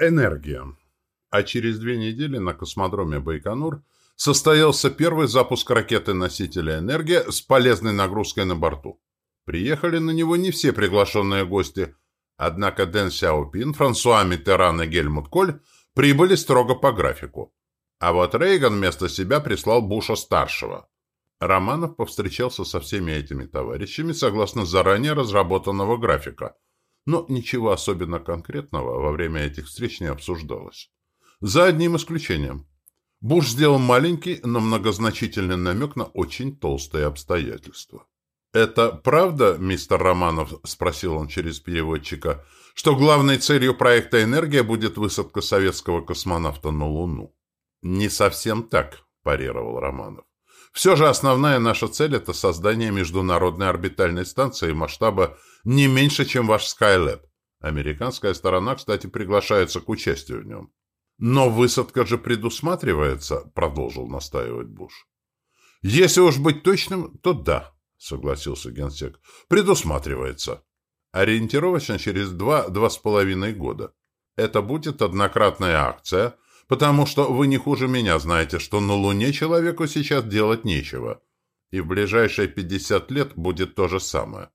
Энергия. А через две недели на космодроме Байконур состоялся первый запуск ракеты-носителя «Энергия» с полезной нагрузкой на борту. Приехали на него не все приглашенные гости, однако Дэн Сяопин, Франсуа Миттеран и Гельмут Коль прибыли строго по графику. А вот Рейган вместо себя прислал Буша-старшего. Романов повстречался со всеми этими товарищами согласно заранее разработанного графика, но ничего особенно конкретного во время этих встреч не обсуждалось. За одним исключением. Буш сделал маленький, но многозначительный намек на очень толстые обстоятельства. «Это правда, мистер Романов?» – спросил он через переводчика, что главной целью проекта «Энергия» будет высадка советского космонавта на Луну. «Не совсем так», – парировал Романов. «Все же основная наша цель – это создание международной орбитальной станции масштаба не меньше, чем ваш Skylab. Американская сторона, кстати, приглашается к участию в нем. «Но высадка же предусматривается», — продолжил настаивать Буш. «Если уж быть точным, то да», — согласился генсек. «Предусматривается. Ориентировочно через два-два с половиной года. Это будет однократная акция, потому что вы не хуже меня знаете, что на Луне человеку сейчас делать нечего. И в ближайшие 50 лет будет то же самое.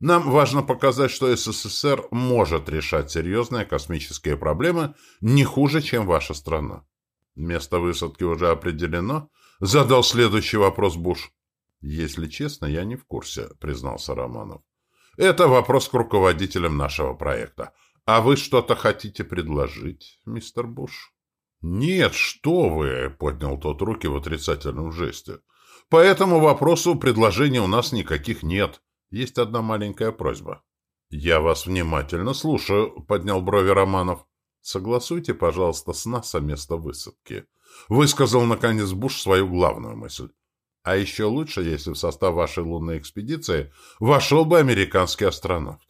Нам важно показать, что СССР может решать серьезные космические проблемы не хуже, чем ваша страна. Место высадки уже определено? Задал следующий вопрос Буш. Если честно, я не в курсе, признался Романов. Это вопрос к руководителям нашего проекта. А вы что-то хотите предложить, мистер Буш? Нет, что вы, поднял тот руки в отрицательном жесте. По этому вопросу предложений у нас никаких нет. Есть одна маленькая просьба. «Я вас внимательно слушаю», — поднял брови Романов. «Согласуйте, пожалуйста, с НАСА место высадки», — высказал, наконец, Буш свою главную мысль. «А еще лучше, если в состав вашей лунной экспедиции вошел бы американский астронавт».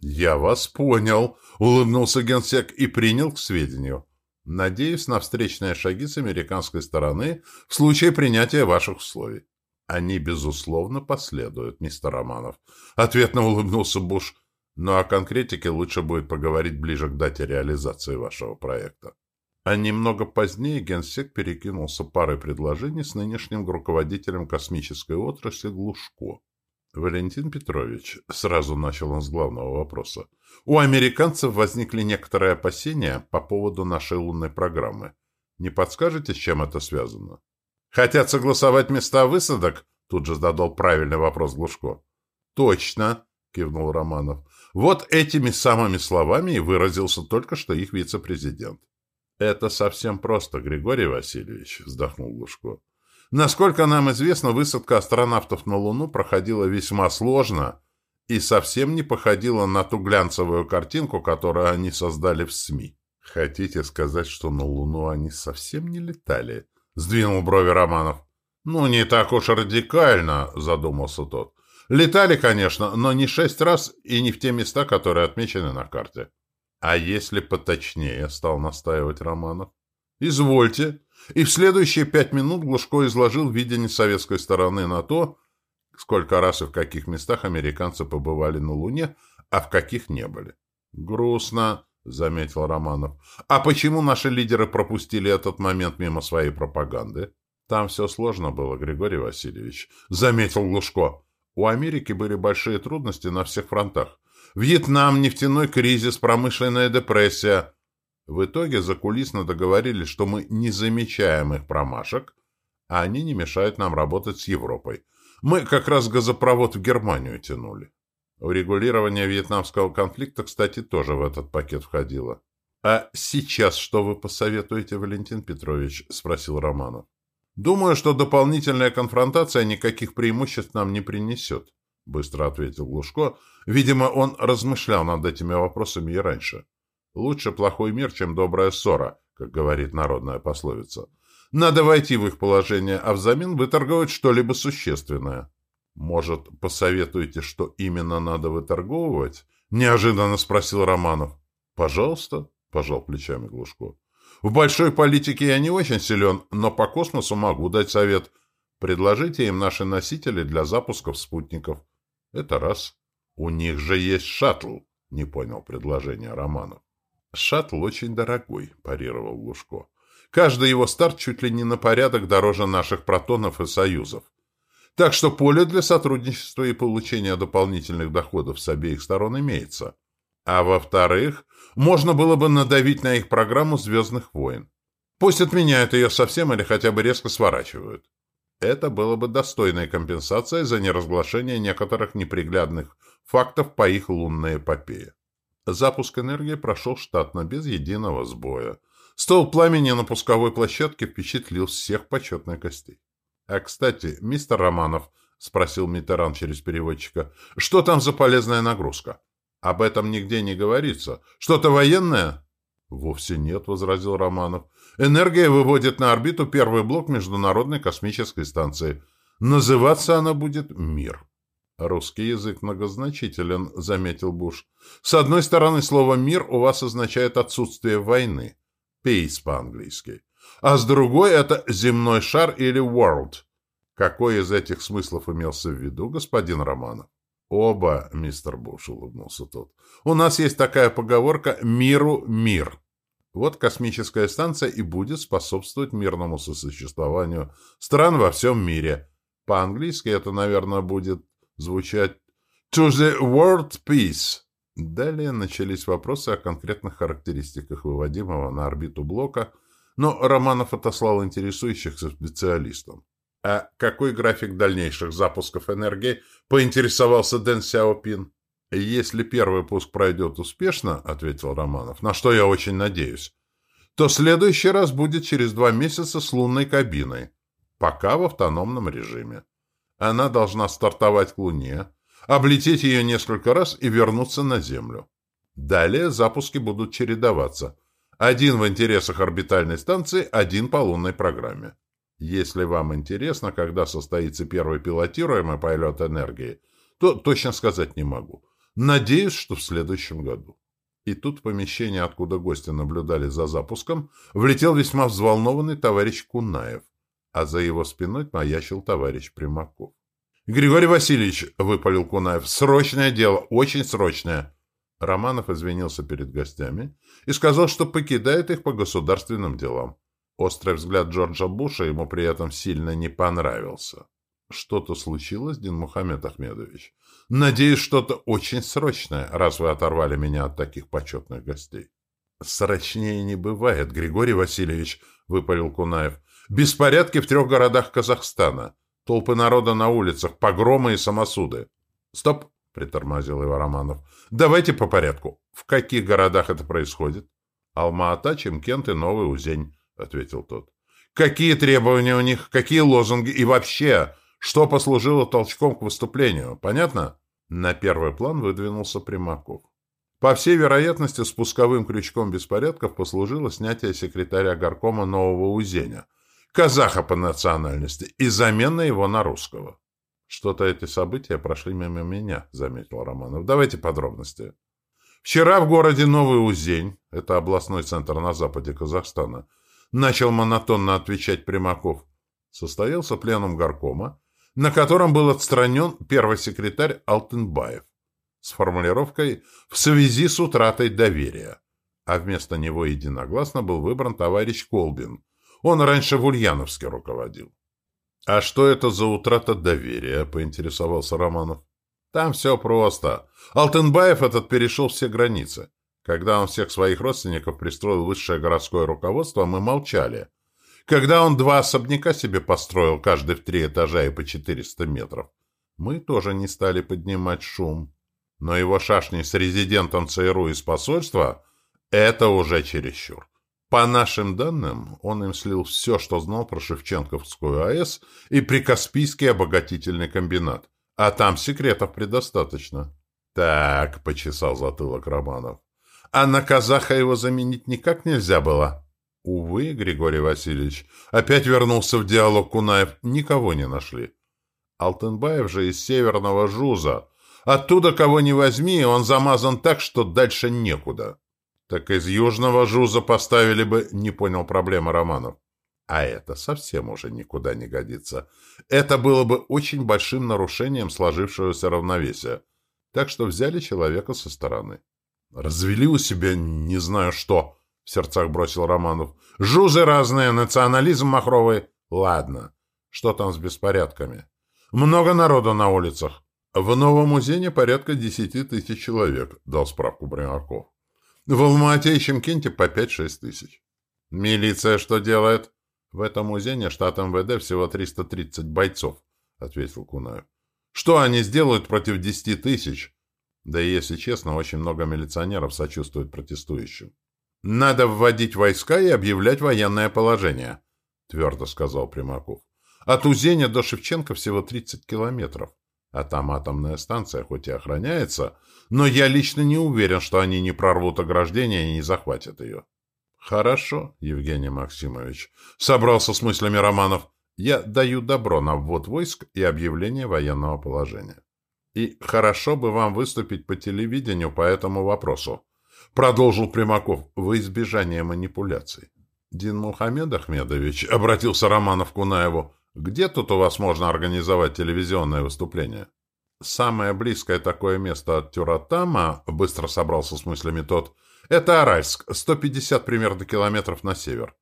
«Я вас понял», — улыбнулся генсек и принял к сведению. «Надеюсь на встречные шаги с американской стороны в случае принятия ваших условий». Они, безусловно, последуют, мистер Романов. Ответно улыбнулся Буш. Ну, о конкретике лучше будет поговорить ближе к дате реализации вашего проекта. А немного позднее генсек перекинулся парой предложений с нынешним руководителем космической отрасли Глушко. «Валентин Петрович», — сразу начал он с главного вопроса, «у американцев возникли некоторые опасения по поводу нашей лунной программы. Не подскажете, с чем это связано?» Хотят согласовать места высадок? Тут же задал правильный вопрос Глушко. Точно, кивнул Романов. Вот этими самыми словами и выразился только что их вице-президент. Это совсем просто, Григорий Васильевич, вздохнул Глушко. Насколько нам известно, высадка астронавтов на Луну проходила весьма сложно и совсем не походила на ту глянцевую картинку, которую они создали в СМИ. Хотите сказать, что на Луну они совсем не летали? — сдвинул брови Романов. «Ну, не так уж радикально», — задумался тот. «Летали, конечно, но не шесть раз и не в те места, которые отмечены на карте». «А если поточнее?» — стал настаивать Романов. «Извольте». И в следующие пять минут Глушко изложил видение советской стороны на то, сколько раз и в каких местах американцы побывали на Луне, а в каких не были. «Грустно», — заметил Романов. «А почему наши лидеры пропустили этот момент мимо своей пропаганды?» «Там все сложно было, Григорий Васильевич», — заметил Глушко. «У Америки были большие трудности на всех фронтах. Вьетнам, нефтяной кризис, промышленная депрессия. В итоге закулисно договорились, что мы не замечаем их промашек, а они не мешают нам работать с Европой. Мы как раз газопровод в Германию тянули». Урегулирование вьетнамского конфликта, кстати, тоже в этот пакет входило. «А сейчас что вы посоветуете, Валентин Петрович?» – спросил Романов. «Думаю, что дополнительная конфронтация никаких преимуществ нам не принесет», – быстро ответил Глушко. Видимо, он размышлял над этими вопросами и раньше. «Лучше плохой мир, чем добрая ссора», как говорит народная пословица. «Надо войти в их положение, а взамен выторговать что-либо существенное». «Может, посоветуете, что именно надо выторговывать?» — неожиданно спросил Романов. «Пожалуйста», — пожал плечами Глушко. «В большой политике я не очень силен, но по космосу могу дать совет. Предложите им наши носители для запусков спутников. Это раз. У них же есть шаттл», — не понял предложение Романов. Шаттл очень дорогой, парировал Глушко. Каждый его старт чуть ли не на порядок дороже наших протонов и союзов. Так что поле для сотрудничества и получения дополнительных доходов с обеих сторон имеется. А во-вторых, можно было бы надавить на их программу «Звездных войн». Пусть отменяют ее совсем или хотя бы резко сворачивают. Это было бы достойной компенсацией за неразглашение некоторых неприглядных фактов по их лунной эпопее. Запуск энергии прошел штатно, без единого сбоя. Стол пламени на пусковой площадке впечатлил всех почетных гостей. «А, кстати, мистер Романов», — спросил Митеран через переводчика, — «что там за полезная нагрузка? Об этом нигде не говорится. Что-то военное?» «Вовсе нет», — возразил Романов. «Энергия выводит на орбиту первый блок Международной космической станции. Называться она будет «Мир». «Русский язык многозначителен», — заметил Буш. «С одной стороны, слово «мир» у вас означает отсутствие войны. «Peace» по-английски а с другой — это земной шар или world. Какой из этих смыслов имелся в виду, господин Романов? Оба, мистер Буш, улыбнулся тот. У нас есть такая поговорка «миру мир». Вот космическая станция и будет способствовать мирному сосуществованию стран во всем мире. По-английски это, наверное, будет звучать «to the world peace». Далее начались вопросы о конкретных характеристиках выводимого на орбиту блока – но Романов отослал интересующихся специалистам. «А какой график дальнейших запусков энергии?» — поинтересовался Дэн Сяопин. «Если первый пуск пройдет успешно, — ответил Романов, — на что я очень надеюсь, то следующий раз будет через два месяца с лунной кабиной, пока в автономном режиме. Она должна стартовать к Луне, облететь ее несколько раз и вернуться на Землю. Далее запуски будут чередоваться — один в интересах орбитальной станции, один по лунной программе. Если вам интересно, когда состоится первый пилотируемый полет энергии, то точно сказать не могу. Надеюсь, что в следующем году. И тут в помещение, откуда гости наблюдали за запуском, влетел весьма взволнованный товарищ Кунаев, а за его спиной маячил товарищ Примаков. «Григорий Васильевич», — выпалил Кунаев, — «срочное дело, очень срочное». Романов извинился перед гостями и сказал, что покидает их по государственным делам. Острый взгляд Джорджа Буша ему при этом сильно не понравился. «Что-то случилось, Дин Мухаммед Ахмедович? Надеюсь, что-то очень срочное, раз вы оторвали меня от таких почетных гостей». «Срочнее не бывает, Григорий Васильевич», — выпалил Кунаев. «Беспорядки в трех городах Казахстана. Толпы народа на улицах, погромы и самосуды». «Стоп!» — притормозил его Романов. «Давайте по порядку. В каких городах это происходит?» «Алма-Ата, Чемкент и Новый Узень», — ответил тот. «Какие требования у них, какие лозунги и вообще, что послужило толчком к выступлению? Понятно?» На первый план выдвинулся Примаков. По всей вероятности, спусковым крючком беспорядков послужило снятие секретаря горкома Нового Узеня, казаха по национальности, и замена его на русского. Что-то эти события прошли мимо меня, заметил Романов. Давайте подробности. Вчера в городе Новый Узень, это областной центр на западе Казахстана, начал монотонно отвечать Примаков. Состоялся пленум горкома, на котором был отстранен первый секретарь Алтынбаев с формулировкой «в связи с утратой доверия», а вместо него единогласно был выбран товарищ Колбин. Он раньше в Ульяновске руководил. «А что это за утрата доверия?» — поинтересовался Романов. «Там все просто. Алтенбаев этот перешел все границы. Когда он всех своих родственников пристроил высшее городское руководство, мы молчали. Когда он два особняка себе построил, каждый в три этажа и по 400 метров, мы тоже не стали поднимать шум. Но его шашни с резидентом ЦРУ из посольства — это уже чересчур. По нашим данным, он им слил все, что знал про Шевченковскую АЭС и Прикаспийский обогатительный комбинат. А там секретов предостаточно. Так, — почесал затылок Романов. А на казаха его заменить никак нельзя было. Увы, Григорий Васильевич, опять вернулся в диалог Кунаев. Никого не нашли. Алтынбаев же из северного Жуза. Оттуда кого не возьми, он замазан так, что дальше некуда. Так из южного жуза поставили бы, не понял проблемы Романов. А это совсем уже никуда не годится. Это было бы очень большим нарушением сложившегося равновесия. Так что взяли человека со стороны. Развели у себя не знаю что, в сердцах бросил Романов. Жузы разные, национализм махровый. Ладно, что там с беспорядками? Много народу на улицах. В Новом Узене порядка десяти тысяч человек, дал справку Примаков. В Алма-Ате и Чемкенте по пять-шесть тысяч. Милиция что делает? В этом Узене штат МВД всего 330 бойцов, ответил Кунаев. Что они сделают против десяти тысяч? Да и, если честно, очень много милиционеров сочувствуют протестующим. «Надо вводить войска и объявлять военное положение», — твердо сказал Примаков. «От Узеня до Шевченко всего 30 километров. А там атомная станция хоть и охраняется, но я лично не уверен, что они не прорвут ограждение и не захватят ее». «Хорошо, Евгений Максимович», — собрался с мыслями Романов. «Я даю добро на ввод войск и объявление военного положения». И хорошо бы вам выступить по телевидению по этому вопросу, продолжил Примаков, во избежание манипуляций. Дин Мухаммед Ахмедович, обратился Романов к Кунаеву, где тут у вас можно организовать телевизионное выступление? Самое близкое такое место от Тюратама, быстро собрался с мыслями тот, это Аральск, 150 примерно километров на север.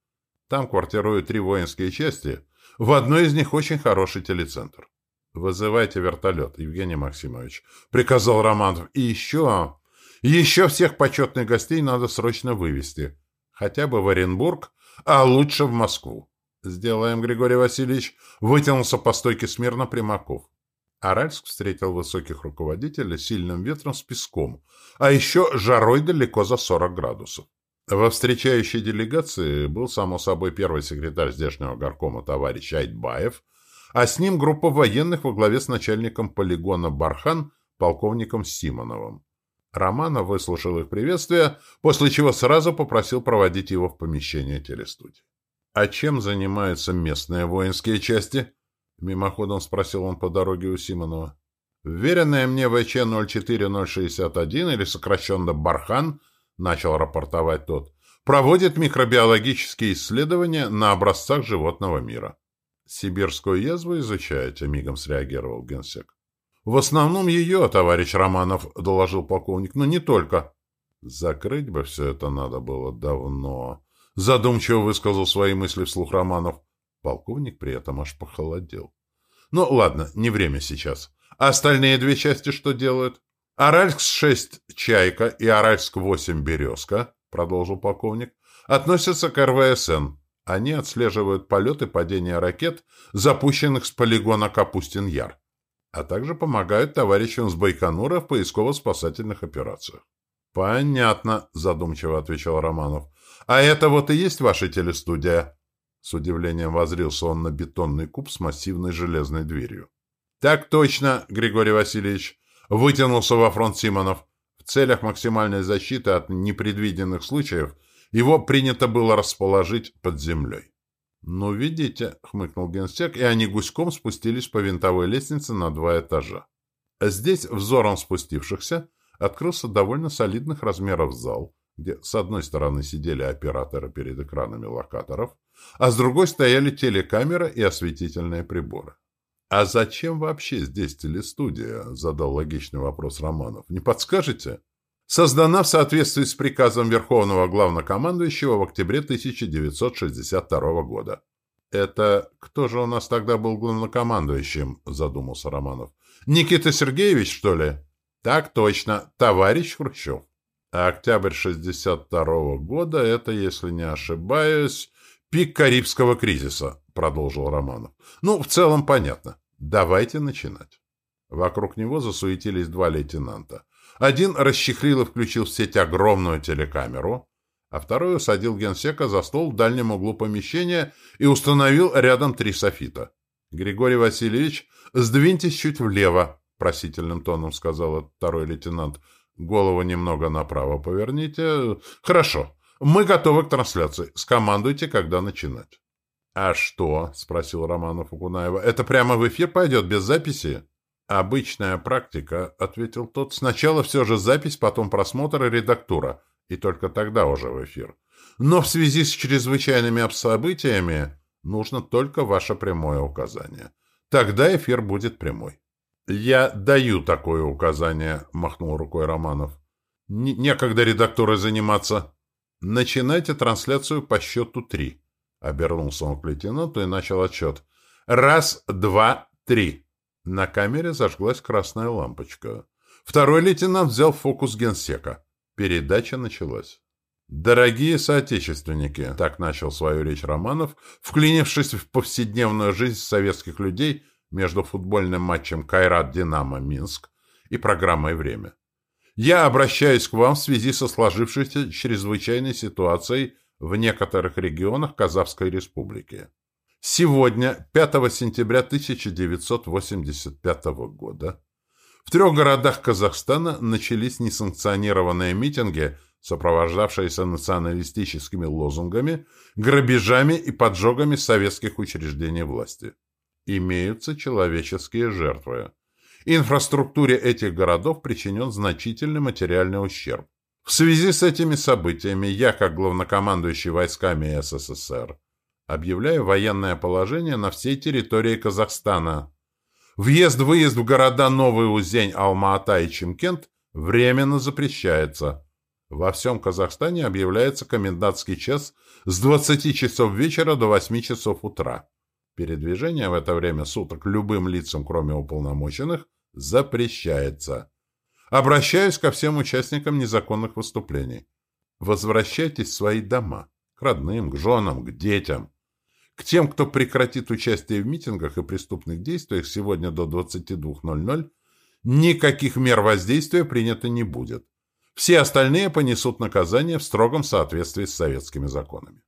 Там квартируют три воинские части, в одной из них очень хороший телецентр. «Вызывайте вертолет, Евгений Максимович», — приказал Романов. «И еще... Еще всех почетных гостей надо срочно вывести. Хотя бы в Оренбург, а лучше в Москву». «Сделаем, Григорий Васильевич», — вытянулся по стойке смирно Примаков. Аральск встретил высоких руководителей сильным ветром с песком, а еще жарой далеко за 40 градусов. Во встречающей делегации был, само собой, первый секретарь здешнего горкома товарищ Айтбаев, а с ним группа военных во главе с начальником полигона Бархан, полковником Симоновым. Романов выслушал их приветствие, после чего сразу попросил проводить его в помещение телестудии. «А чем занимаются местные воинские части?» — мимоходом спросил он по дороге у Симонова. «Вверенная мне ВЧ-04061, или сокращенно «Бархан», — начал рапортовать тот, проводит микробиологические исследования на образцах животного мира. «Сибирскую язву изучаете?» — мигом среагировал генсек. «В основном ее, товарищ Романов», — доложил полковник, — «но не только». «Закрыть бы все это надо было давно», — задумчиво высказал свои мысли вслух Романов. Полковник при этом аж похолодел. «Ну, ладно, не время сейчас. А остальные две части что делают?» «Аральск-6 «Чайка» и Аральск-8 «Березка», — продолжил полковник, — относятся к РВСН. Они отслеживают полеты падения ракет, запущенных с полигона Капустин-Яр, а также помогают товарищам с Байконура в поисково-спасательных операциях. «Понятно», — задумчиво отвечал Романов. «А это вот и есть ваша телестудия?» С удивлением возрился он на бетонный куб с массивной железной дверью. «Так точно, Григорий Васильевич!» — вытянулся во фронт Симонов. «В целях максимальной защиты от непредвиденных случаев — его принято было расположить под землей. «Ну, видите», — хмыкнул генсек, и они гуськом спустились по винтовой лестнице на два этажа. Здесь, взором спустившихся, открылся довольно солидных размеров зал, где с одной стороны сидели операторы перед экранами локаторов, а с другой стояли телекамера и осветительные приборы. «А зачем вообще здесь телестудия?» — задал логичный вопрос Романов. «Не подскажете?» создана в соответствии с приказом Верховного Главнокомандующего в октябре 1962 года. «Это кто же у нас тогда был главнокомандующим?» – задумался Романов. «Никита Сергеевич, что ли?» «Так точно, товарищ Хрущев». А октябрь 62 года – это, если не ошибаюсь, пик Карибского кризиса, продолжил Романов. Ну, в целом понятно. Давайте начинать. Вокруг него засуетились два лейтенанта. Один расчехлил и включил в сеть огромную телекамеру, а второй усадил генсека за стол в дальнем углу помещения и установил рядом три софита. «Григорий Васильевич, сдвиньтесь чуть влево», — просительным тоном сказал второй лейтенант. «Голову немного направо поверните. Хорошо. Мы готовы к трансляции. Скомандуйте, когда начинать». «А что?» — спросил Романов у. «Это прямо в эфир пойдет, без записи?» «Обычная практика», — ответил тот. «Сначала все же запись, потом просмотр и редактура, и только тогда уже в эфир. Но в связи с чрезвычайными событиями нужно только ваше прямое указание. Тогда эфир будет прямой». «Я даю такое указание», — махнул рукой Романов. некогда редакторы заниматься. Начинайте трансляцию по счету три. Обернулся он к лейтенанту и начал отчет. Раз, два, три. На камере зажглась красная лампочка. Второй лейтенант взял фокус генсека. Передача началась. «Дорогие соотечественники», — так начал свою речь Романов, вклинившись в повседневную жизнь советских людей между футбольным матчем «Кайрат-Динамо-Минск» и программой «Время». «Я обращаюсь к вам в связи со сложившейся чрезвычайной ситуацией в некоторых регионах Казахской Республики. Сегодня, 5 сентября 1985 года, в трех городах Казахстана начались несанкционированные митинги – сопровождавшаяся националистическими лозунгами, грабежами и поджогами советских учреждений власти. Имеются человеческие жертвы. Инфраструктуре этих городов причинен значительный материальный ущерб. В связи с этими событиями я, как главнокомандующий войсками СССР, объявляю военное положение на всей территории Казахстана. Въезд-выезд в города Новый Узень, Алма-Ата и Чимкент временно запрещается. Во всем Казахстане объявляется комендантский час с 20 часов вечера до 8 часов утра. Передвижение в это время суток любым лицам, кроме уполномоченных, запрещается. Обращаюсь ко всем участникам незаконных выступлений. Возвращайтесь в свои дома, к родным, к женам, к детям. К тем, кто прекратит участие в митингах и преступных действиях сегодня до 22.00, никаких мер воздействия принято не будет. Все остальные понесут наказание в строгом соответствии с советскими законами.